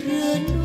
rơi nuối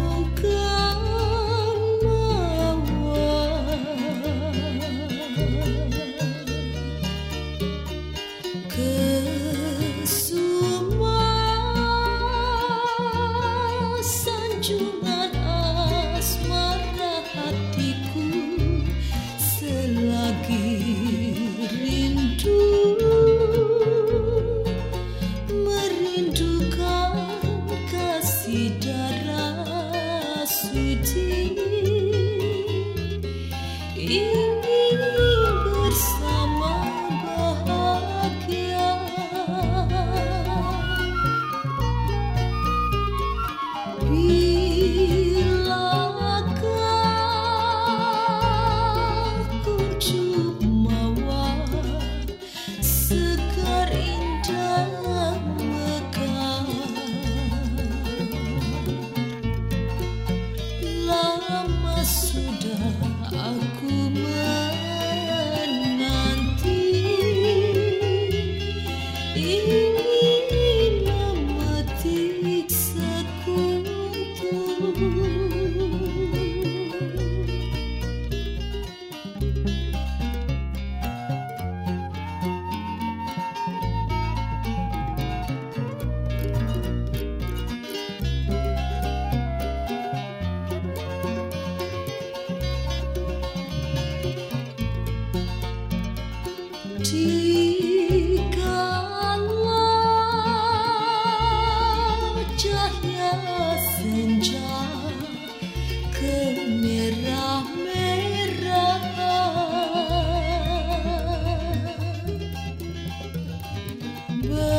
But